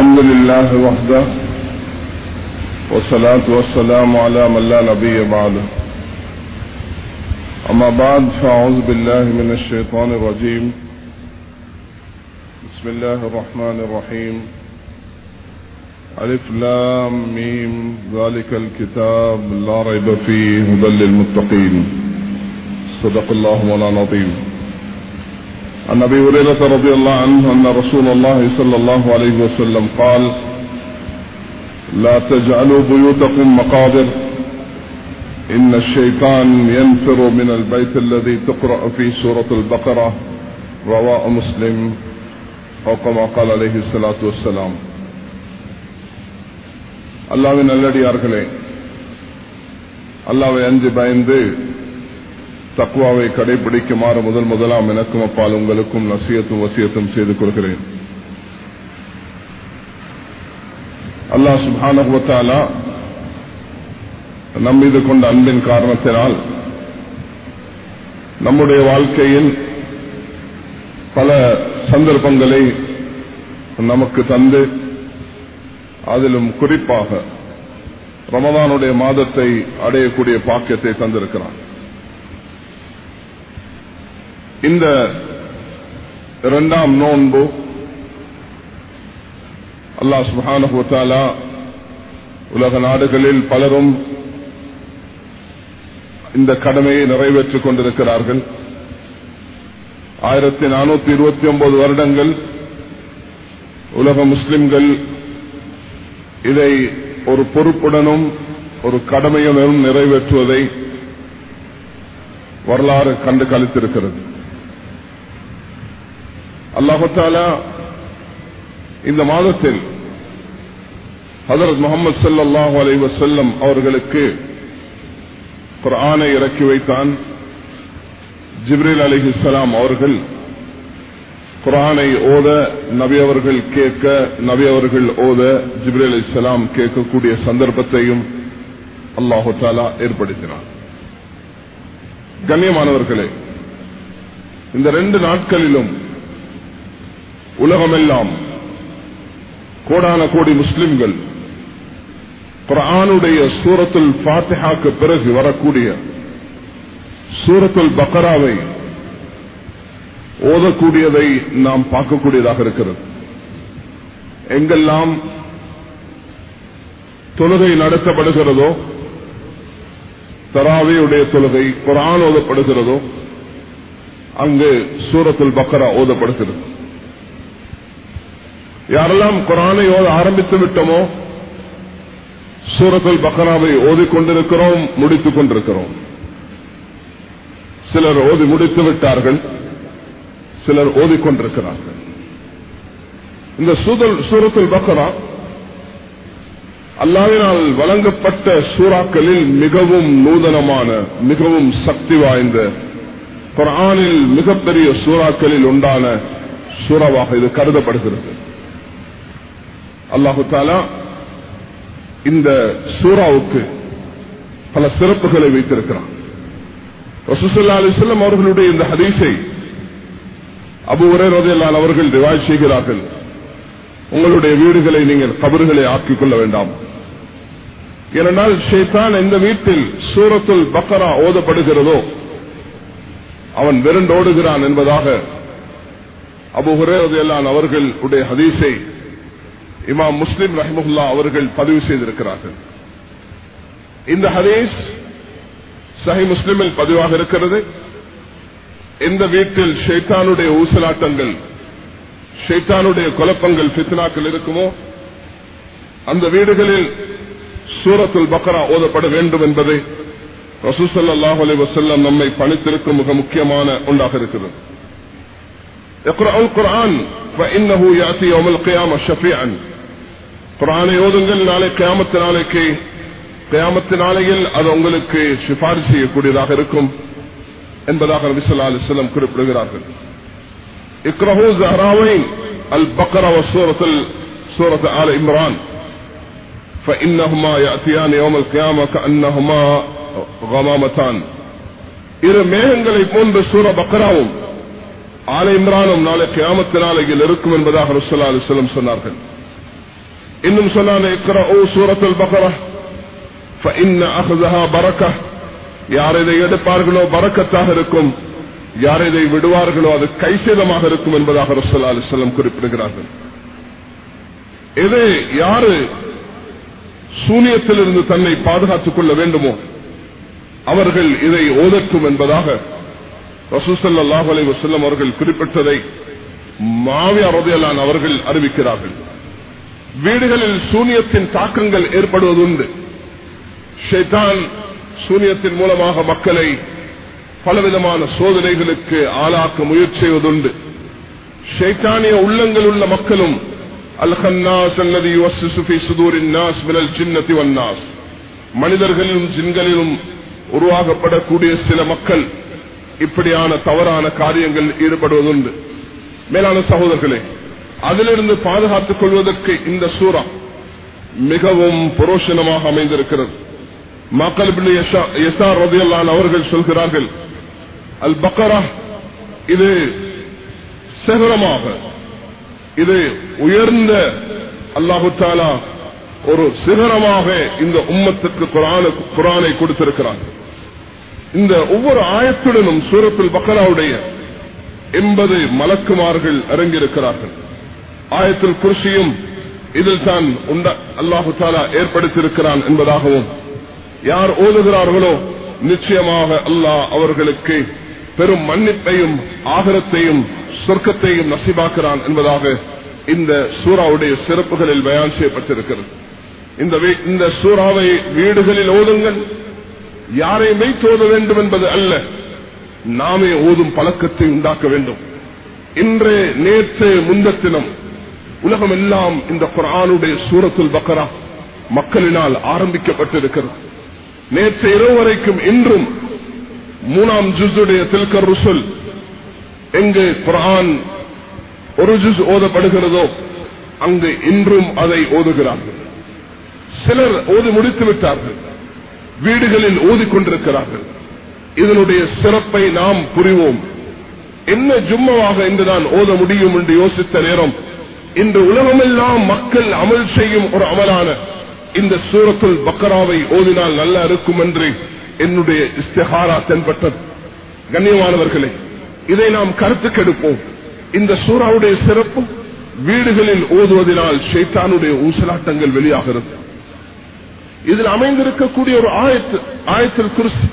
الحمد لله وحده والصلاة والسلام على من لا نبي بعده. أما بعد فأعوذ بالله من الشيطان الرجيم. بسم الله الرحمن الرحيم. ألف لام ميم. ذلك الكتاب لا ريب فيه هدى للمتقين. صدق الله مولانا العظيم. عن ابي هريره رضي الله عنه ان رسول الله صلى الله عليه وسلم قال لا تجعلوا بيوتكم مقابر ان الشيطان ينفر من البيت الذي تقرا فيه سوره البقره رواه مسلم او كما قال عليه الصلاه والسلام அல்லாவின் நல்லடியார்களே அல்லாவை அஞ்சு பயந்து தக்குவாவை கடைபிடிக்குமாறு முதல் முதலாம் எனக்கும் அப்பால் உங்களுக்கும் நசியத்தும் வசியத்தும் செய்து கொள்கிறேன். அல்லா சுபானுவத்தாலா நம் மீது கொண்ட அன்பின் காரணத்தினால் நம்முடைய வாழ்க்கையில் பல சந்தர்ப்பங்களை நமக்கு தந்து அதிலும் குறிப்பாக ரமதானுடைய மாதத்தை அடையக்கூடிய பாக்கியத்தை தந்திருக்கிறான். இந்த இரண்டாம் நோன்பு அல்லாஹ் சுபானுத்தாலா உலக நாடுகளில் பலரும் இந்த கடமையை நிறைவேற்றிக் கொண்டிருக்கிறார்கள். ஆயிரத்தி நானூத்தி இருபத்தி ஒன்பது வருடங்கள் உலக முஸ்லிம்கள் இதை ஒரு பொறுப்புடனும் ஒரு கடமையுடனும் நிறைவேற்றுவதை வரலாறு கண்டு கழித்திருக்கிறது அல்லாஹாலா இந்த மாதத்தில் ஹதரத் முகமது சல்லாஹு அலை வசல்லம் அவர்களுக்கு குரானை இறக்கி வைத்தான். ஜிப்ரேல் அலிஹிசலாம் அவர்கள் குரானை ஓத நபி அவர்கள் கேட்க நபி அவர்கள் ஓத அலி அலிசலாம் கேட்கக்கூடிய சந்தர்ப்பத்தையும் அல்லாஹு தாலா ஏற்படுத்தினார் கண்ணியமானவர்களே இந்த ரெண்டு நாட்களிலும் உலகமெல்லாம் கோடான கோடி முஸ்லிம்கள் குரானுடைய சூரத்துல் பாத்திஹாக்கு பிறகு வரக்கூடிய சூரத்துல் பக்கராவை ஓதக்கூடியதை நாம் பார்க்கக்கூடியதாக இருக்கிறது. எங்கெல்லாம் தொழுகை நடத்தப்படுகிறதோ தராவையுடைய தொழுகை குரான் ஓதப்படுகிறதோ அங்கு சூரத்துல் பக்கரா ஓதப்படுகிறது. யாரெல்லாம் குரானை ஓத ஆரம்பித்து விட்டோமோ சூரத்துல் பக்கராவை ஓதிக்கொண்டிருக்கிறோம் முடித்துக் கொண்டிருக்கிறோம். சிலர் ஓதி முடித்து விட்டார்கள் சிலர் ஓதிக்கொண்டிருக்கிறார்கள் இந்த சூரத்துல் பக்கரா அல்லாவினால் வழங்கப்பட்ட சூறாக்களில் மிகவும் நூதனமான மிகவும் சக்தி வாய்ந்த குரானில் மிகப்பெரிய சூறாக்களில் உண்டான சூறாவாக இது கருதப்படுகிறது. அல்லாஹு தாலா இந்த சூறாவுக்கு பல சிறப்புகளை வைத்திருக்கிறான். ரசூசல்லா அலிஸ்லாம் அவர்களுடைய இந்த ஹதீஸை அபு உரையால் அவர்கள் ரிவாய் செய்கிறார்கள். உங்களுடைய வீடுகளை நீங்கள் கபறுகளை ஆக்கிக் கொள்ள வேண்டாம். ஏனென்றால் ஷேத்தான் எந்த வீட்டில் சூரத்துல் பக்கரா ஓதப்படுகிறதோ அவன் விரண்டோடுகிறான் என்பதாக அபு ஹுரேலான் அவர்களுடைய ஹதீஸை இமாம் முஸ்லிம் ரஹமுல்லா அவர்கள் பதிவு செய்திருக்கிறார்கள். இந்த ஹதீஸ் சஹி முஸ்லிமில் பதிவாக இருக்கிறது. எந்த வீட்டில் ஷைத்தானுடைய ஊசலாட்டங்கள் ஷைத்தானுடைய குழப்பங்கள் பித்னாக்கள் இருக்குமோ? அந்த வீடுகளில் சூரத்துல் பக்ரா ஓதப்பட வேண்டும் என்பதை ரசூசல்லாஹ் அலி வசல்லம் நம்மை பணித்திருக்கும் மிக முக்கியமான ஒன்றாக இருக்கிறது. குரான் குரானை ஓதுங்கள் நாளை கயாமத்து நாளைக்கு கயாமத்து நாளையில் அது உங்களுக்கு சிபாரி செய்யக்கூடியதாக இருக்கும் என்பதாக நபிசல்லா அலிஸ்லம் குறிப்பிடுகிறார்கள் இக்ரஹூ ஜஹராவைன் அல் பக்கர சூரத்தில் சூரத் ஆல இம்ரான் فإنهما يأتيان يوم القيامة كأنهما غمامتان இரு மேகங்களை போன்ற சூர பக்கராவும் ஆல இம்ரானும் நாளை கியாமத்து இருக்கும் என்பதாக ரசூல்லா அலிஸ்லம் சொன்னார்கள். இன்னும் சொன்னாங்க யார் இதை எடுப்பார்களோ பறக்கத்தாக இருக்கும். யார் இதை விடுவார்களோ அது கைசேதமாக இருக்கும் என்பதாக ரசூல்லா அலிஸ்லம் குறிப்பிடுகிறார்கள். எதை யாரு சூனியத்திலிருந்து தன்னை பாதுகாத்துக் கொள்ள வேண்டுமோ அவர்கள் இதை ஓதட்டும் என்பதாக ரசூசல்லாஹ் அலை வசல்லம் அவர்கள் குறிப்பிட்டதை மாவியா ரதையலான் அவர்கள் அறிவிக்கிறார்கள். வீடுகளில் சூனியத்தின் தாக்கங்கள் ஏற்படுவதுண்டு. ஷைத்தான் சூனியத்தின் மூலமாக மக்களை பலவிதமான சோதனைகளுக்கு ஆளாக்க முயற்சி செய்வதுண்டு. ஷைத்தானிய உள்ளங்கள் உள்ள மக்களும் சுதூரின் நாஸ் மனிதர்களிலும் ஜின்களிலும் உருவாகப்படக்கூடிய சில மக்கள் இப்படியான தவறான காரியங்கள் ஈடுபடுவதுண்டு. மேலான சகோதரர்களே அதிலிருந்து பாதுகாத்துக் கொள்வதற்கு இந்த சூறா மிகவும் புரோஷனமாக அமைந்திருக்கிறது. மக்கள் அவர்கள் சொல்கிறார்கள் அல் பக்கரா இது சிகரமாக இது உயர்ந்த அல்லாஹு தாலா ஒரு சிகரமாக இந்த உம்மத்துக்கு குரானை கொடுத்திருக்கிறார் இந்த ஒவ்வொரு ஆயத்துடனும் சூரத்தில் பக்கராவுடைய எண்பது மலக்குமார்கள் இறங்கியிருக்கிறார்கள். ஆயத்தில் குருசியும் இதில் தான் அல்லாஹு தாலா ஏற்படுத்தியிருக்கிறான் என்பதாகவும் யார் ஓதுகிறார்களோ நிச்சயமாக அல்லாஹ் அவர்களுக்கு பெரும் மன்னிப்பையும் ஆகரத்தையும் சொர்க்கத்தையும் நசிபாக்குறான் என்பதாக இந்த சூறாவுடைய சிறப்புகளில் பயான் செய்யப்பட்டிருக்கிறது. இந்த சூறாவை வீடுகளில் ஓதுங்கள் யாரை வைத்து ஓத வேண்டும் என்பது அல்ல. நாமே ஓதும் பழக்கத்தை உண்டாக்க வேண்டும். இன்று நேற்று முந்தத்தினம் உலகம் எல்லாம் இந்த குரானுடைய சூரத்துல் பக்கரா மக்களினால் ஆரம்பிக்கப்பட்டிருக்கிறது. நேற்று இரவு வரைக்கும் இன்றும் மூணாம் ஜுசுடைய தில்கர் ருசுல் எங்கு குரான் ஒரு ஜுஸ் ஓதப்படுகிறதோ அங்கு இன்றும் அதை ஓதுகிறார்கள். சிலர் ஓதி முடித்து விட்டார்கள் வீடுகளில் ஓதிக்கொண்டிருக்கிறார்கள் இதனுடைய சிறப்பை நாம் புரிவோம். என்ன ஜும்மவாக இன்றுதான் ஓத முடியும் என்று யோசித்த நேரம். இன்று உலகமெல்லாம் மக்கள் அமல் செய்யும் ஒரு அமலான இந்த சூரத்துல் பக்கராவை ஓதினால் நல்லா இருக்கும் என்று என்னுடைய இஸ்தஹாரா தென்பட்டது கண்ணியமானவர்களே இதை நாம் கருத்துக்கெடுப்போம் இந்த சூறாவுடைய சிறப்பு வீடுகளில் ஓதுவதனால் ஷைத்தானுடைய ஊசலாட்டங்கள் வெளியாகிறது. இதில் அமைந்திருக்கக்கூடிய ஒரு ஆயத்து ஆயத்தில் குருசி.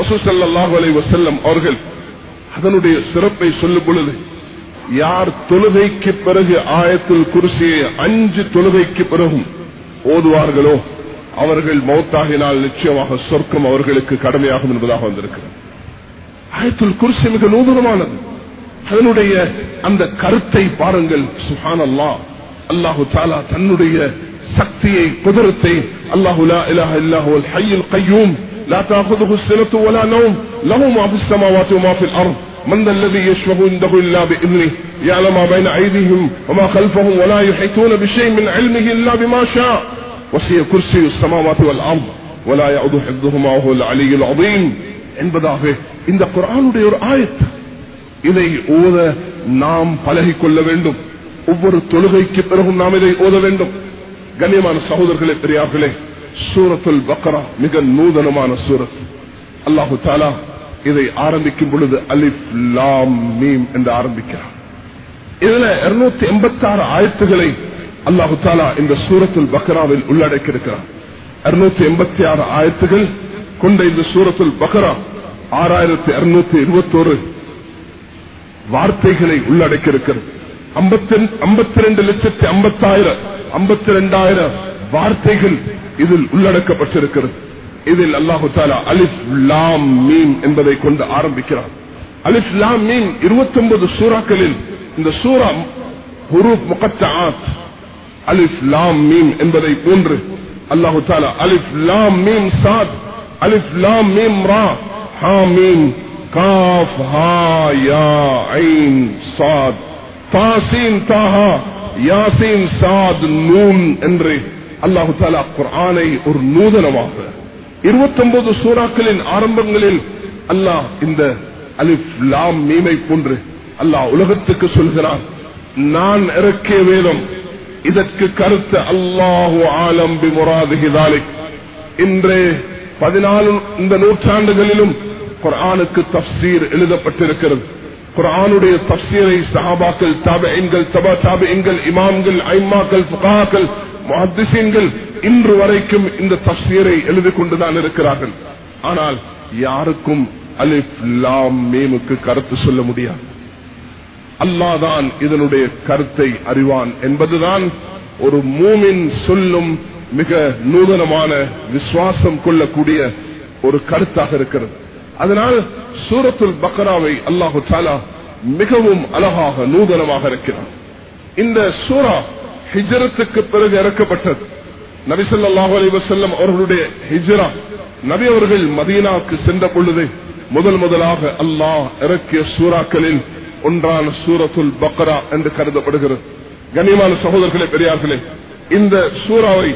ரசூசல்லாஹு அலை வசல்லம் அவர்கள் அதனுடைய சிறப்பை சொல்லும் பொழுது யார் தொழுகைக்கு பிறகு ஆயத்தில் குருசியை அஞ்சு தொழுகைக்கு பிறகும் ஓதுவார்களோ அவர்கள் மௌத்தாகினால் நிச்சயமாக சொர்க்கம் அவர்களுக்கு கடமையாகும் என்பதாக வந்திருக்கிறது. ஆயத்துல் குருசி மிக நூதனமானது. அதனுடைய அந்த கருத்தை பாருங்கள். சுஹான் அல்லா அல்லாஹு தாலா தன்னுடைய சக்தியை குதிரத்தை அல்லாஹு லா இலாஹ இல்லாஹு அல் ஹய்யுல் கய்யூம் لا تأخذه السنة ولا نوم له ما في السماوات وما في الأرض من ذا الذي يشفه عنده إلا بإذنه يعلم ما بين أيديهم وما خلفهم ولا يحيطون بشيء من علمه إلا بما شاء وسي كرسي السماوات والأرض ولا يعود حفظهما وهو العلي العظيم என்பதாக இந்த குரானுடைய ஒரு ஆயத்து இதை ஓத நாம் பழகிக் கொள்ள வேண்டும் ஒவ்வொரு தொழுகைக்கு பிறகும் நாம் இதை ஓத வேண்டும் கண்ணியமான சகோதரர்களே பெரியார்களே சூரத்துல் பக்ரா மிக நூதனமான சூரத். அல்லாஹு தாலா இதை ஆரம்பிக்கும் பொழுது அலிப் லாம் மீம் என்று ஆரம்பிக்கிறார் இதுல இருநூத்தி எண்பத்தி ஆறு ஆயத்துகளை அல்லாஹு தாலா இந்த சூரத்துல் பக்ராவில் உள்ளடக்கியிருக்கிறார் இருநூத்தி எண்பத்தி ஆறு ஆயத்துகள் கொண்ட இந்த சூரத்துல் பக்ரா ஆறாயிரத்தி இருநூத்தி இருபத்தோரு வார்த்தைகளை உள்ளடக்கியிருக்கிறது. ஐம்பத்தி ரெண்டு லட்சத்தி ஐம்பத்தாயிரம் ஐம்பத்தி ரெண்டாயிரம் வார்த்தைகள் இதில் உள்ளடக்கப்பட்டிருக்கிறது. இதில் அல்லாஹு தாலா அலிப் லாம் மீன் என்பதை கொண்டு ஆரம்பிக்கிறார் அலிப் லாம் மீன் இருபத்தி ஒன்பது சூறாக்களில் இந்த சூறா ஹுரூப் முகத்தாத் அலிப் லாம் மீன் என்பதை போன்று அல்லாஹு தாலா அலிப் லாம் மீன் சாத் அலிப் லாம் மீம் ரா ஹா மீன் காஃப் ஹா யா ஐன் சாத் தாசீன் தாஹா யாசீன் சாத் நூன் என்று அல்லாஹு தாலா குர்ஆனை ஒரு நூதனமாக. இருபத்தி ஒன்பது சூறாக்களின் ஆரம்பங்களில் அல்லாஹ் இந்த அலிப் லாம் மீமை போன்று அல்லாஹ் உலகத்துக்கு சொல்கிறான் நான் இறக்கிய வேதம் இதற்கு கருத்து அல்லாஹு ஆலம்பி பி முராதிகிதாலிக் இன்று பதினாலு இந்த நூற்றாண்டுகளிலும் குர்ஆனுக்கு தப்சீர் எழுதப்பட்டிருக்கிறது. குரானுடைய தப்சீரை சஹாபாக்கள் தாபெண்கள் தபா தாபெண்கள் இமாம்கள் ஐமாக்கள் புகாக்கள் மஹதிசீன்கள் இன்று வரைக்கும் இந்த தப்சீரை எழுதி கொண்டுதான் இருக்கிறார்கள். ஆனால் யாருக்கும் அலிஃப் லாம் மேமுக்கு கருத்து சொல்ல முடியாது. அல்லாதான் இதனுடைய கருத்தை அறிவான் என்பதுதான் ஒரு மூமின் சொல்லும் மிக நூதனமான விசுவாசம் கொள்ளக்கூடிய ஒரு கருத்தாக இருக்கிறது. அதனால் சூரத்துல் பக்ராவை அல்லாஹு தாலா மிகவும் அழகாக நூதனமாக இருக்கிறார் இந்த சூரா ஹிஜரத்துக்கு பிறகு இறக்கப்பட்டது. நபிசல்லாஹு அலி வசல்லம் அவர்களுடைய ஹிஜரா நபி அவர்கள் மதீனாவுக்கு சென்ற பொழுது முதல் முதலாக அல்லாஹ் இறக்கிய சூறாக்களில் ஒன்றான சூரத்துல் பக்ரா என்று கருதப்படுகிறது. கண்ணியமான சகோதரர்களே பெரியார்களே இந்த சூறாவை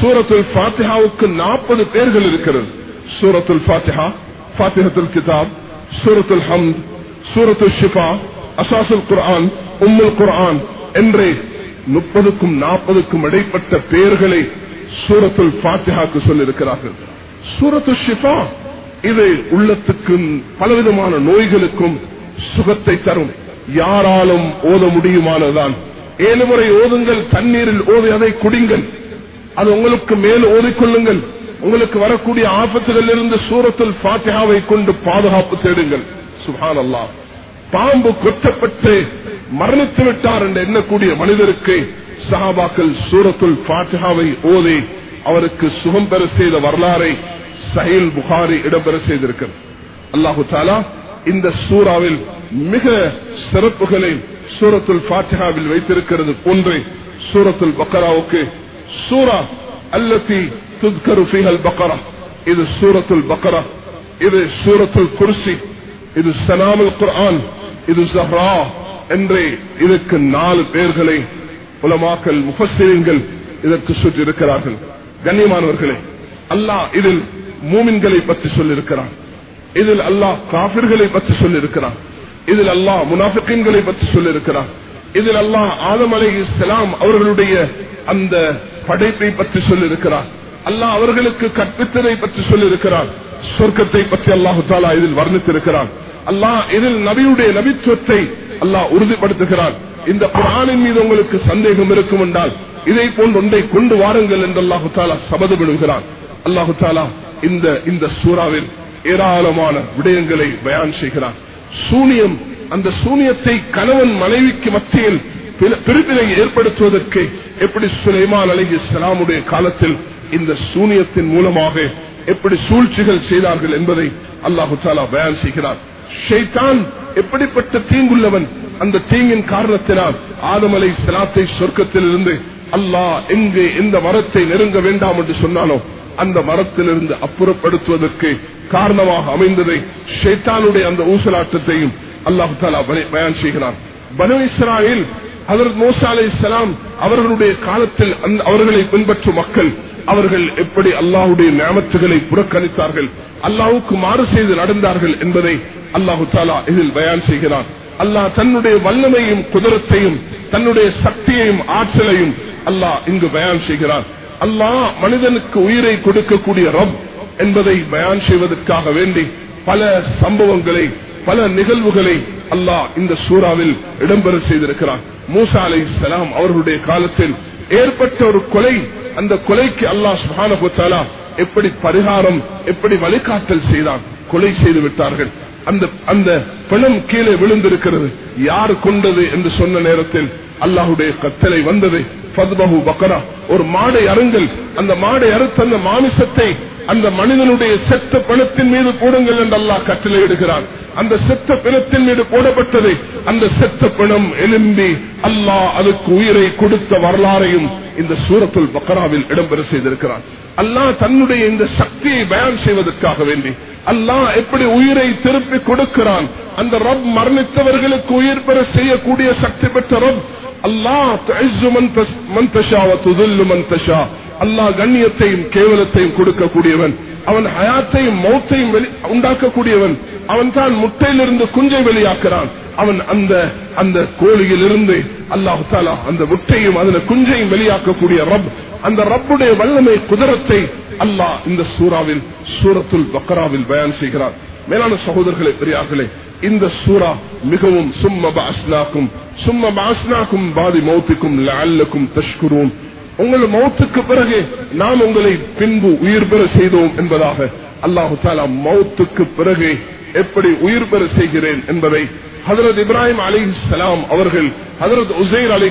சூரத்துல் பாத்திஹாவுக்கு நாற்பது பேர்கள் இருக்கிறது. சூரத்துல் பாத்திஹா ஃபாத்திஹத்துல் கிதாப் சூரத்துல் ஹம்த் சூரத்துல் ஷிஃபா அசாசுல் குர்ஆன் உம்முல் குரான் என்றே முப்பதுக்கும் நாற்பதுக்கும் இடைப்பட்ட பெயர்களை சூரத்துல் ஃபாத்திஹாக்கு சொல்லியிருக்கிறார்கள். சூரத்து ஷிஃபா இது உள்ளத்துக்கும் பலவிதமான நோய்களுக்கும் சுகத்தை தரும். யாராலும் ஓத முடியுமானதுதான். ஏழு முறை ஓதுங்கள் தண்ணீரில் ஓதி அதை குடிங்கள். அது உங்களுக்கு மேல் ஓதிக்கொள்ளுங்கள். உங்களுக்கு வரக்கூடிய ஆபத்துகளில் இருந்து சூரத்தில் பாத்தியாவை கொண்டு பாதுகாப்பு தேடுங்கள். சுஹான் அல்லா பாம்பு கொத்தப்பட்டு மரணித்து விட்டார் என்று எண்ணக்கூடிய மனிதருக்கு சஹாபாக்கள் சூரத்துல் பாத்தியாவை ஓதி அவருக்கு சுகம் பெற செய்த வரலாறை சஹில் புகாரி இடம்பெற செய்திருக்கிறது. அல்லாஹு தாலா இந்த சூறாவில் மிக சிறப்புகளை சூரத்துல் பாத்தியாவில் வைத்திருக்கிறது ஒன்று சூரத்துல் பக்கராவுக்கு. சூரா அல்லத்தி துத்கரு ஃபீஹல் இது சூரத்துல் பக்கரா இது சூரத்துல் குர்சி இது இது ஜஹ்ரா இதற்கு நாலு பேர்களை உலமாக்கல் முஃபஸ்ஸிரீன்கள் இதற்கு சுற்றி இருக்கிறார்கள் கண்ணியமானவர்களே அல்லாஹ் இதில் மூமின்களை பற்றி சொல்லியிருக்கிறான். இதில் அல்லாஹ் காபிர்களை பற்றி சொல்லியிருக்கிறான். இதில் அல்லாஹ் முனாஃபிக்கின்களை பற்றி சொல்லியிருக்கிறான். இதில் அல்லாஹ் ஆதம் அலை இஸ்லாம் அவர்களுடைய அந்த படைப்பை பற்றி சொல்லியிருக்கிறார் அல்லாஹ் அவர்களுக்கு கற்பித்ததை பற்றி சொல்லியிருக்கிறார் சொர்க்கத்தை பற்றி அல்லாஹு தாலா இதில் வர்ணித்திருக்கிறான். அல்லாஹ் இதில் நபியுடைய நபித்துவத்தை அல்லாஹ் உறுதிப்படுத்துகிறான். இந்த குரானின் மீது உங்களுக்கு சந்தேகம் இருக்கும் என்றால் இதை போன்ற ஒன்றை கொண்டு வாருங்கள் என்று அல்லாஹு தாலா சபதமிடுகிறான் அல்லாஹு தாலா இந்த இந்த சூறாவில் ஏராளமான விடயங்களை பயான் செய்கிறான். சூனியம் அந்த சூனியத்தை கணவன் மனைவிக்கு மத்தியில் பிரிவினை ஏற்படுத்துவதற்கு எப்படி சுலைமான் அலகி இஸ்லாமுடைய காலத்தில் இந்த சூனியத்தின் மூலமாக எப்படி சூழ்ச்சிகள் செய்தார்கள் என்பதை அல்லாஹு தாலா பயான் செய்கிறார். ஷெய்தான் எப்படிப்பட்ட தீங்குள்ளவன்? அந்த தீங்கின் காரணத்தினால் ஆதமலை சிலாத்தை சொர்க்கத்தில் இருந்து அல்லாஹ் எங்கே இந்த மரத்தை நெருங்க வேண்டாம் என்று சொன்னானோ அந்த மரத்திலிருந்து அப்புறப்படுத்துவதற்கு காரணமாக அமைந்ததை ஷைத்தானுடைய அந்த ஊசலாட்டத்தையும் அல்லாஹு தாலா பயன் செய்கிறான். பனு இஸ்ராயில் அதற்கு மோசா அலை இஸ்லாம் அவர்களுடைய காலத்தில் அவர்களை பின்பற்றும் மக்கள் அவர்கள் எப்படி அல்லாஹுடைய நியமத்துகளை புறக்கணித்தார்கள் அல்லாஹுக்கு மாறு செய்து நடந்தார்கள் என்பதை அல்லாஹு தாலா இதில் பயான் செய்கிறான். அல்லாஹ் தன்னுடைய வல்லமையும் குதிரத்தையும் தன்னுடைய சக்தியையும் ஆற்றலையும் அல்லாஹ் இங்கு பயான் செய்கிறான். அல்லாஹ் மனிதனுக்கு உயிரை கொடுக்கக்கூடிய ரப் என்பதை பயான் செய்வதற்காக வேண்டி பல சம்பவங்களை பல நிகழ்வுகளை அல்லாஹ் இந்த சூறாவில் இடம்பெற செய்திருக்கிறார் மூசா அலை அவர்களுடைய காலத்தில் ஏற்பட்ட ஒரு கொலை அந்த கொலைக்கு அல்லாஹ் சுபானா எப்படி பரிகாரம் எப்படி வழிகாட்டல் செய்தான்? கொலை செய்து விட்டார்கள். அந்த அந்த பிணம் கீழே விழுந்திருக்கிறது. யார் கொண்டது என்று சொன்ன நேரத்தில் அல்லாஹுடைய கத்தலை வந்தது. பத்மஹு பக்கரா ஒரு மாடை அருங்கள் அந்த மாடை அறுத்த அந்த மாமிசத்தை அந்த மனிதனுடைய செத்த பிணத்தின் மீது போடுங்கள் என்று அல்லாஹ் கட்டளை இடுகிறான். அந்த செத்த பிணத்தின் மீது போடப்பட்டது அந்த செத்த பிணம் எலும்பி அல்லாஹ் அதுக்கு உயிரை கொடுத்த வரலாறையும் இந்த சூரத்துல் பக்கராவில் இடம்பெற செய்திருக்கிறான். அல்லாஹ் தன்னுடைய இந்த சக்தியை பயன் செய்வதற்காக வேண்டி அல்லாஹ் எப்படி உயிரை திருப்பி கொடுக்கிறான்? அந்த ரப் மரணித்தவர்களுக்கு உயிர் பெற செய்யக்கூடிய சக்தி பெற்ற ரப் அல்லாஹ் அல்லாஹ் கண்ணியத்தையும் கேவலத்தையும் கொடுக்கக்கூடியவன். அவன் ஹயாத்தையும் மௌத்தையும் உண்டாக்கக்கூடியவன். அவன் தான் முட்டையிலிருந்து குஞ்சை வெளியாக்குறான். அவன் அந்த அந்த கோழியிலிருந்து அல்லாஹு தாலா அந்த முட்டையும் அதுல குஞ்சையும் வெளியாக்கக்கூடிய ரப் அந்த ரப்புடைய வல்லமை குதிரத்தை அல்லாஹ் இந்த சூறாவில் சூரத்துல் பக்கராவில் பயன் செய்கிறார். மேலான சகோதரர்களே பெரியார்களே இந்த சூரா மிகவும் சும்ம பாஸ்னாக்கும் சும்ம பாஸ்னாக்கும் பாதி மௌத்துக்கும் லஅல்லக்கும் தஷ்குரும் உங்கள் மௌத்துக்கு பிறகு நாம் உங்களை பின்பு உயிர் பெற செய்தோம் என்பதாக அல்லாஹு தாலா மௌத்துக்கு பிறகு எப்படி உயிர் பெற செய்கிறேன் என்பதை ஹதரத் இப்ராஹிம் அலி சலாம் அவர்கள் ஹதரத் உசைர் அலி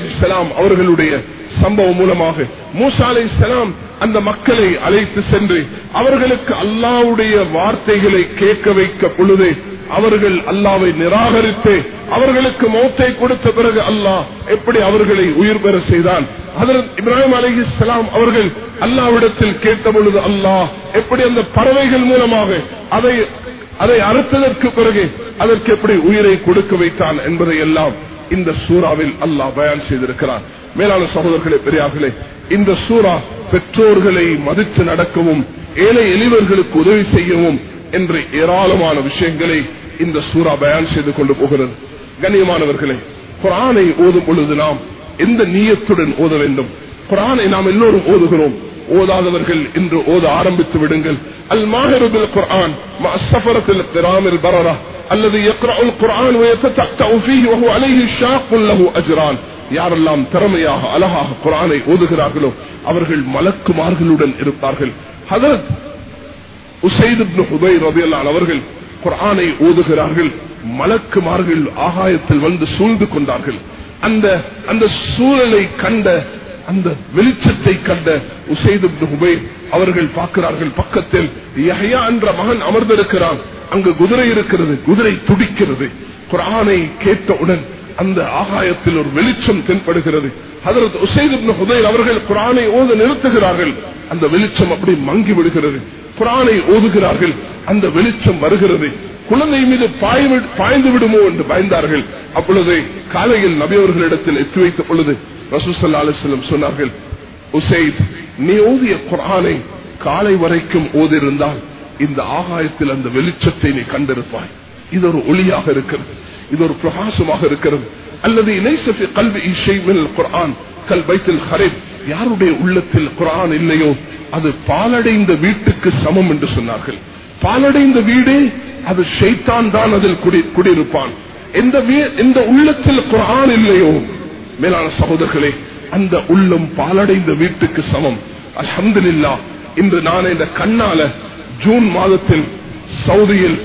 அவர்களுடைய சம்பவம் மூலமாக மூசா அலி இஸ்லாம் அந்த மக்களை அழைத்து சென்று அவர்களுக்கு அல்லாவுடைய வார்த்தைகளை கேட்க வைக்க பொழுது அவர்கள் அல்லாவை நிராகரித்து அவர்களுக்கு மௌத்தை கொடுத்த பிறகு அல்லாஹ் எப்படி அவர்களை உயிர் பெற செய்தான். ஹதரத் இப்ராஹிம் அலி அவர்கள் அல்லாவிடத்தில் கேட்ட பொழுது அல்லாஹ் எப்படி அந்த பறவைகள் மூலமாக அதை அதை அறுத்ததற்கு பிறகு அதற்கு எப்படி உயிரை கொடுக்க வைத்தான் என்பதை எல்லாம் இந்த சூறாவில் அல்லாஹ் பயன் செய்திருக்கிறார் மேலான சகோதரர்களே பெரியார்களே இந்த சூறா பெற்றோர்களை மதித்து நடக்கவும் ஏழை எளிவர்களுக்கு உதவி செய்யவும் என்று ஏராளமான விஷயங்களை இந்த சூறா பயன் செய்து கொண்டு போகிறது. கண்ணியமானவர்களே குரானை ஓதும் பொழுது நாம் எந்த நீயத்துடன் ஓத வேண்டும்? குரானை நாம் எல்லோரும் ஓதுகிறோம். ஓதாதவர்கள் இன்று ஓத ஆரம்பித்து விடுங்கள். அல் மாஹிருபில் குர்ஆன் மஸ்ஸஃபரத்தில் கிராமில் பரரா அல்லது யக்ரஉல் குர்ஆன் அலைஹி ஷாக்குன் லஹு அஜ்ரான். யாரெல்லாம் திறமையாக அழகாக குரானை ஓதுகிறார்களோ அவர்கள் மலக்குமார்களுடன் இருப்பார்கள். ஹதரத் உசைத் இப்னு ஹுதைர் அவர்கள் குரானை ஓதுகிறார்கள். மலக்குமார்கள் ஆகாயத்தில் வந்து சூழ்ந்து கொண்டார்கள். அந்த அந்த சூழலை கண்ட அந்த வெளிச்சத்தை கண்ட உசைது ஹுபை அவர்கள் பார்க்கிறார்கள் பக்கத்தில் யஹயா என்ற மகன் அமர்ந்திருக்கிறான். அங்கு குதிரை இருக்கிறது குதிரை துடிக்கிறது. குரானை கேட்டவுடன் அந்த ஆகாயத்தில் ஒரு வெளிச்சம் தென்படுகிறது. அதற்கு உசைது ஹுதைர் அவர்கள் குரானை ஓத நிறுத்துகிறார்கள். அந்த வெளிச்சம் அப்படி மங்கி விடுகிறது. குரானை ஓதுகிறார்கள் அந்த வெளிச்சம் வருகிறது. குழந்தை மீது பாய்ந்து விடுமோ என்று பயந்தார்கள். அப்பொழுது காலையில் நபியவர்களிடத்தில் எத்தி வைத்த பொழுது ரசூசல்லா அலிஸ்லம் சொன்னார்கள் உசைத் நீ ஓதிய குரானை காலை வரைக்கும் ஓதிருந்தால் இந்த ஆகாயத்தில் அந்த வெளிச்சத்தை நீ கண்டிருப்பாய். இது ஒரு ஒளியாக இருக்கிறது. இது ஒரு பிரகாசமாக இருக்கிறது. அல்லது இணைசபி கல்வி இசைமில் குரான் கல் வைத்தில் ஹரேப் யாருடைய உள்ளத்தில் குரான் இல்லையோ அது பாலடைந்த வீட்டுக்கு சமம் என்று சொன்னார்கள். பாலடைந்த வீடு அது ஷைத்தான் தான் அதில் குடியிருப்பான். எந்த உள்ளத்தில் குரான் இல்லையோ மேலான சகோதரர்களே அந்த உள்ளம் பாலடைந்த வீட்டுக்கு சமம். அலமதுல்லா இன்று நான் இந்த கண்ணால ஜூன் மாதத்தில் சவுதியில்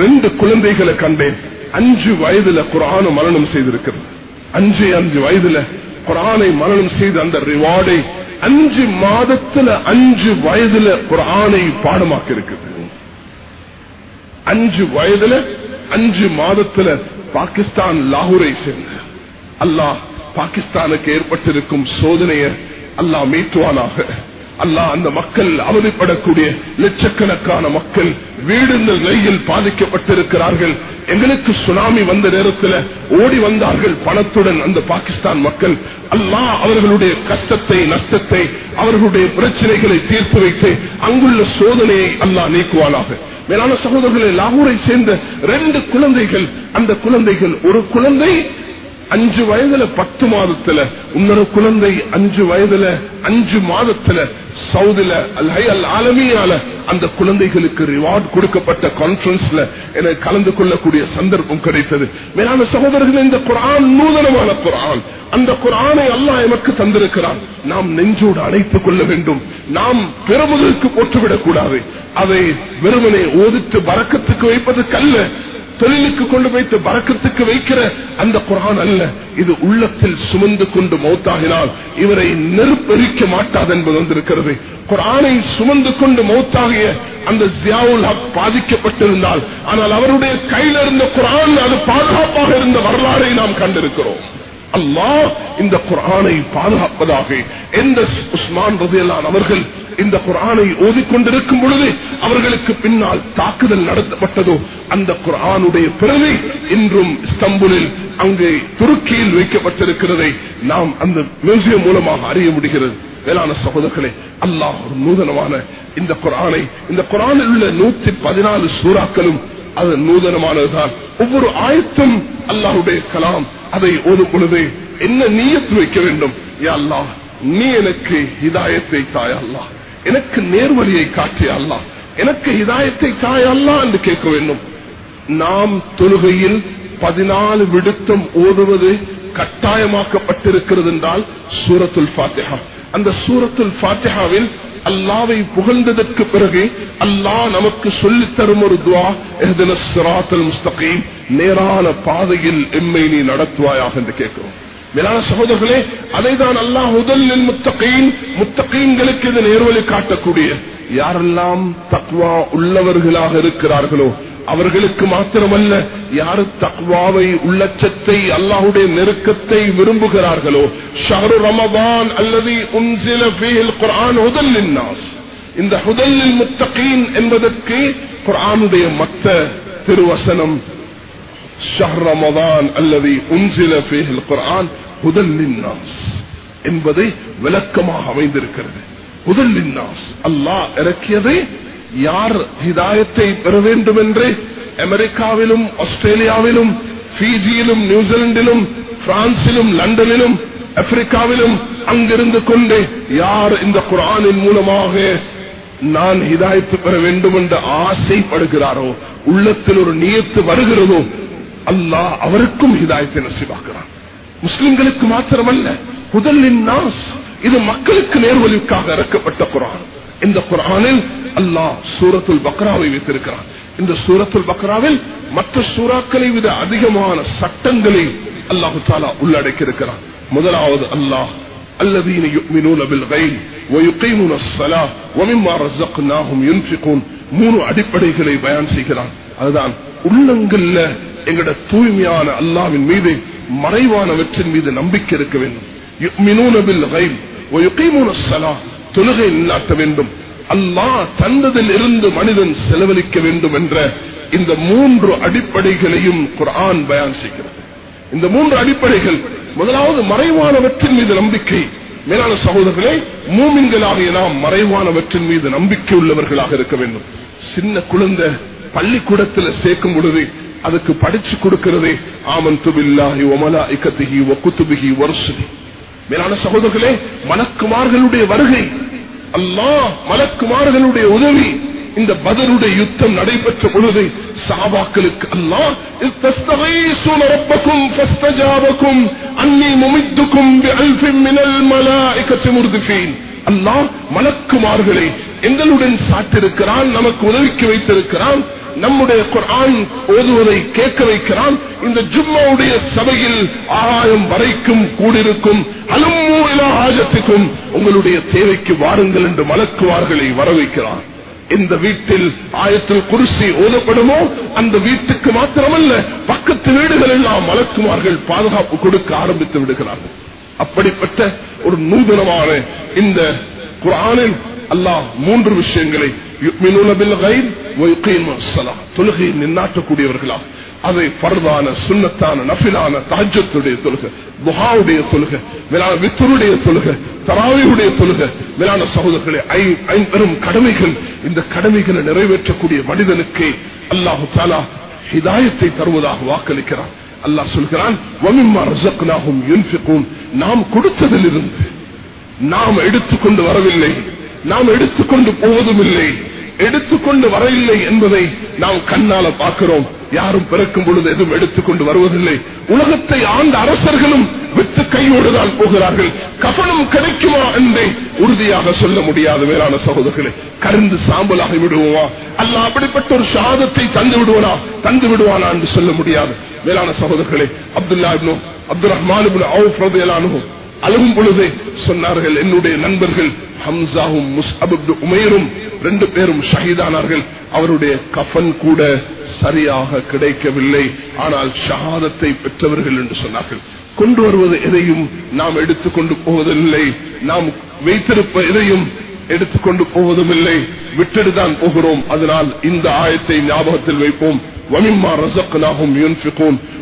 ரெண்டு குழந்தைகளை கண்டேன். அஞ்சு வயதுல குரானு மரணம் செய்திருக்கிறது. அஞ்சு அஞ்சு வயதுல குரானை மரணம் செய்த அந்த ரிவார்டை அஞ்சு மாதத்துல அஞ்சு வயதுல குரானை பாடமாக்க இருக்குது அஞ்சு வயதுல அஞ்சு மாதத்துல பாகிஸ்தான் லாகூரை சேர்ந்த அல்லாஹ் பாகிஸ்தானுக்கு ஏற்பட்டிருக்கும் சோதனையை அல்லாஹ் மீட்டுவானாக. அல்லாஹ் அந்த மக்கள் அவதிப்படக்கூடிய லட்சக்கணக்கான மக்கள் வீடு நிலையில் பாதிக்கப்பட்டிருக்கிறார்கள். எங்களுக்கு சுனாமி வந்த நேரத்தில் ஓடி வந்தார்கள் பணத்துடன் அந்த பாகிஸ்தான் மக்கள். அல்லாஹ் அவர்களுடைய கஷ்டத்தை நஷ்டத்தை அவர்களுடைய பிரச்சனைகளை தீர்த்து வைத்து அங்குள்ள சோதனையை அல்லாஹ் நீக்குவானாக. மேலான சகோதரர்களை லாகூரை சேர்ந்த ரெண்டு குழந்தைகள் அந்த குழந்தைகள் ஒரு குழந்தை அஞ்சு வயதுல பத்து மாதத்துல இன்னொரு குழந்தை அஞ்சு வயதுல அஞ்சு மாதத்துல சவுதில அல்ஹை அல் ஆலமியால அந்த குழந்தைகளுக்கு ரிவார்ட் கொடுக்கப்பட்ட கான்பரன்ஸ்ல எனக்கு கலந்து கொள்ளக்கூடிய சந்தர்ப்பம் கிடைத்தது. மேலான சகோதரர்கள் இந்த குரான் நூதனமான குரான். அந்த குரானை அல்லாஹ் எமக்கு தந்திருக்கிறான். நாம் நெஞ்சோடு அழைத்துக் கொள்ள வேண்டும். நாம் பெருமுதலுக்கு போட்டுவிடக் கூடாது. அதை வெறுமனை ஓதித்து வரக்கத்துக்கு வைப்பது கல்ல தொழிலுக்கு கொண்டு வைத்து பறக்கத்துக்கு வைக்கிற அந்த குரான் அல்ல. இது உள்ளத்தில் சுமந்து கொண்டு மௌத்தாகினால் இவரை நெருப்பெரிக்க மாட்டாது என்பது வந்திருக்கிறது. குரானை சுமந்து கொண்டு மௌத்தாகிய அந்த ஜியாவுல் ஹக் பாதிக்கப்பட்டிருந்தால் ஆனால் அவருடைய கையில் இருந்த குரான் அது பாதுகாப்பாக இருந்த வரலாறை நாம் கண்டிருக்கிறோம். அல்லாஹ் இந்த குரானை பாதுகாப்பதாக. எந்த உஸ்மான் ரதியலான் அவர்கள் இந்த குரானை ஓதிக்கொண்டிருக்கும் பொழுது அவர்களுக்கு பின்னால் தாக்குதல் நடத்தப்பட்டதோ அந்த குரானுடைய பிறவி இன்றும் இஸ்தம்புலில் அங்கே துருக்கியில் வைக்கப்பட்டிருக்கிறதை நாம் அந்த மியூசியம் மூலமாக அறிய முடிகிறது. வேளாண் சகோதரர்களே அல்லாஹ் ஒரு நூதனமான இந்த குரானை இந்த குரானில் உள்ள நூத்தி பதினாலு சூறாக்களும் அது நூதனமானதுதான். ஒவ்வொரு ஆயத்தும் அல்லாஹுடைய கலாம். அதை ஒரு பொழுது என்ன நீயத்து வைக்க வேண்டும்? யா அல்லாஹ் நீ எனக்கு ஹிதாயத்தை தாய் அல்லாஹ். எனக்கு நேர்வழியை காட்டிய அல்லாஹ். எனக்கு ஹிதாயத்தை தாய் அல்லாஹ் என்று கேட்க வேண்டும். நாம் தொழுகையில் பதினாலு விடுத்தம் ஓடுவது கட்டாயமாக்கப்பட்டிருக்கிறது என்றால் சூரத்துல் பாத்தியா அந்த சூரத்துல் பாத்தியாவில் அல்லாவை புகழ்ந்ததற்கு பிறகு அல்லாஹ் நமக்கு சொல்லித் தரும் ஒரு துவா எஹ்தின சிராத்தல் முஸ்தகீம் நேரான பாதையில் எம்மை நீ நடத்துவாயாக என்று கேட்கிறோம். மேலான சகோதரர்களே அதை தான் அல்லாஹ் முதலில் முத்தகையின் முத்தகீன்களுக்கு இது நேர்வழி காட்டக்கூடிய. யாரெல்லாம் தக்வா உள்ளவர்களாக இருக்கிறார்களோ அவர்களுக்கு மாத்திரமல்ல யாரு தக்வாவை உள்ளச்சத்தை அல்லாஹுடைய நெருக்கத்தை விரும்புகிறார்களோ ஷஹரு ரமதான் அல்லது உன்சில ஃபீஹில் குர்ஆன் இந்த ஹுதல்லில் முத்தகீன் என்பதற்கு குரானுடைய மத்த திருவசனம் ஷஹர் ரமதான் அல்லது உன்சில ஃபீஹில் குர்ஆன் ஹுதல் நாஸ் என்பதை விளக்கமாக அமைந்திருக்கிறது. ஹுதல் நாஸ் அல்லாஹ் இறக்கியதை யார் ஹிதாயத்தை பெற வேண்டும் என்று அமெரிக்காவிலும் ஆஸ்திரேலியாவிலும் பிஜியிலும் நியூசிலாந்திலும் பிரான்சிலும் லண்டனிலும் ஆப்பிரிக்காவிலும் அங்கிருந்து கொண்டு யார் இந்த குரானின் மூலமாக நான் ஹிதாயத்து பெற வேண்டும் என்று ஆசைப்படுகிறாரோ உள்ளத்தில் ஒரு நியத்து வருகிறதோ அல்லாஹ் அவருக்கும் ஹிதாயத்தை நசிவாக்குறான் முஸ்லிம்களுக்கு மாத்திரமல்ல முதலின் நாஸ் இது மக்களுக்கு நேர்வழிக்காக இறக்கப்பட்ட குரான் இந்த குரானில் அல்லாஹ் சூரத்துல் பக்ராவை வைத்திருக்கிறார் இந்த சூரத்துல் பக்ராவில் மற்ற சூறாக்களை விட அதிகமான சட்டங்களை அல்லாஹு தாலா உள்ளடக்கி இருக்கிறார் முதலாவது அல்லாஹ் الذين يؤمنون மூணு அடிப்படைகளை பயன் செய்கிறான். அதுதான் உள்ளங்கள்ல எங்களோட தூய்மையான அல்லாவின் மீது மறைவானவற்றின் மீது நம்பிக்கை இருக்க வேண்டும். தொழுகை நாட்ட வேண்டும். அல்லாஹ் தந்ததில் இருந்து மனிதன் செலவழிக்க வேண்டும் என்ற இந்த மூன்று அடிப்படைகளையும் குரான் பயான் செய்கிறது. இந்த மூன்று அடிப்படைகள் முதலாவது மறைவானவற்றின் மீது நம்பிக்கை. மேலான சகோதரர்களே மூமின்களாகிய நாம் மறைவானவற்றின் மீது நம்பிக்கை உள்ளவர்களாக இருக்க வேண்டும். சின்ன குழந்தை பள்ளிக்கூடத்தில் சேர்க்கும் பொழுது அதுக்கு படிச்சு கொடுக்கிறது ஆமன் துபில்லாஹி ஒமலா இக்கத்துகி ஒக்குத்துபிகி வருஷதி. மேலான சகோதரர்களே மணக்குமார்களுடைய வருகை அல்லாஹ் மலக்குமார்களுடைய உதவி. இந்த பதருடைய யுத்தம் நடைபெற்ற பொழுது சாபாக்களுக்கு அல்லாஹ் ரப்பக்கும் அல்லாஹ் மலக்குமார்களை எங்களுடன் சாட்டிருக்கிறான் நமக்கு உதவிக்கு வைத்திருக்கிறான். நம்முடைய குரான் ஓதுவதை கேட்க வைக்கிறான். இந்த ஜும்மாவுடைய சபையில் ஆகாயம் வரைக்கும் கூடியிருக்கும். அலுமூலாஜத்துக்கும் உங்களுடைய தேவைக்கு வாருங்கள் என்று மலக்குவார்களை வர வைக்கிறான் இந்த வீட்டில் ஆயத்தில் குருசி ஓதப்படுமோ? அந்த வீட்டுக்கு மாத்திரமல்ல பக்கத்து வீடுகள் எல்லாம் மலக்குமார்கள் பாதுகாப்பு கொடுக்க ஆரம்பித்து விடுகிறார்கள். அப்படிப்பட்ட ஒரு நூதனமான இந்த குரானில் அல்லாஹ் மூன்று விஷயங்களை தொழுகையை நின்னாட்டக்கூடியவர்களாக அதை பரதான சுண்ணத்தான நஃபிலான தாஜத்துடைய தொழுகை புகாவுடைய தொழுகை மேலான வித்தருடைய தொழுகை தராவியுடைய தொழுகை மேலான சகோதரர்களே ஐம்பெரும் கடமைகள் இந்த கடமைகளை நிறைவேற்றக்கூடிய மனிதனுக்கு அல்லாஹு தாலா ஹிதாயத்தை தருவதாக வாக்களிக்கிறான். அல்லாஹ் சொல்கிறான் நாம் கொடுத்ததில் இருந்து நாம் எடுத்துக்கொண்டு வரவில்லை. நாம் எடுத்துக்கொண்டு போவதும் இல்லை எடுத்துக்கொண்டு வரவில்லை என்பதை நாம் கண்ணால பார்க்கிறோம். யாரும் பிறக்கும் பொழுது எதுவும் எடுத்துக்கொண்டு வருவதில்லை. உலகத்தை ஆண்ட அரசர்களும் வித்து கையோடுதான் போகிறார்கள். கபனம் கிடைக்குமா என்றே உறுதியாக சொல்ல முடியாது வேளாண் சகோதரர்களே. கருந்து சாம்பலாகி விடுவோமா? அல்ல அப்படிப்பட்ட ஒரு சாதத்தை தந்து விடுவனா? தந்து விடுவானா என்று சொல்ல முடியாது. வேளாண் சகோதரர்களே அப்துல்லா அப்துல் ரஹ்மான் அழும் பொழுதே சொன்னார்கள் என்னுடைய நண்பர்கள் ஹம்சாவும் முஸ்அபு உமையரும் ரெண்டு பேரும் ஷஹீதானார்கள். அவருடைய கஃன் கூட சரியாக கிடைக்கவில்லை. ஆனால் ஷஹாதத்தை பெற்றவர்கள் என்று சொன்னார்கள். கொண்டு வருவது எதையும் நாம் எடுத்துக்கொண்டு போவதில்லை. நாம் வைத்திருப்ப எதையும் எடுத்துக்கொண்டு போவதும் இல்லை விட்டுடுதான் போகிறோம். அதனால் இந்த ஆயத்தை ஞாபகத்தில் வைப்போம்.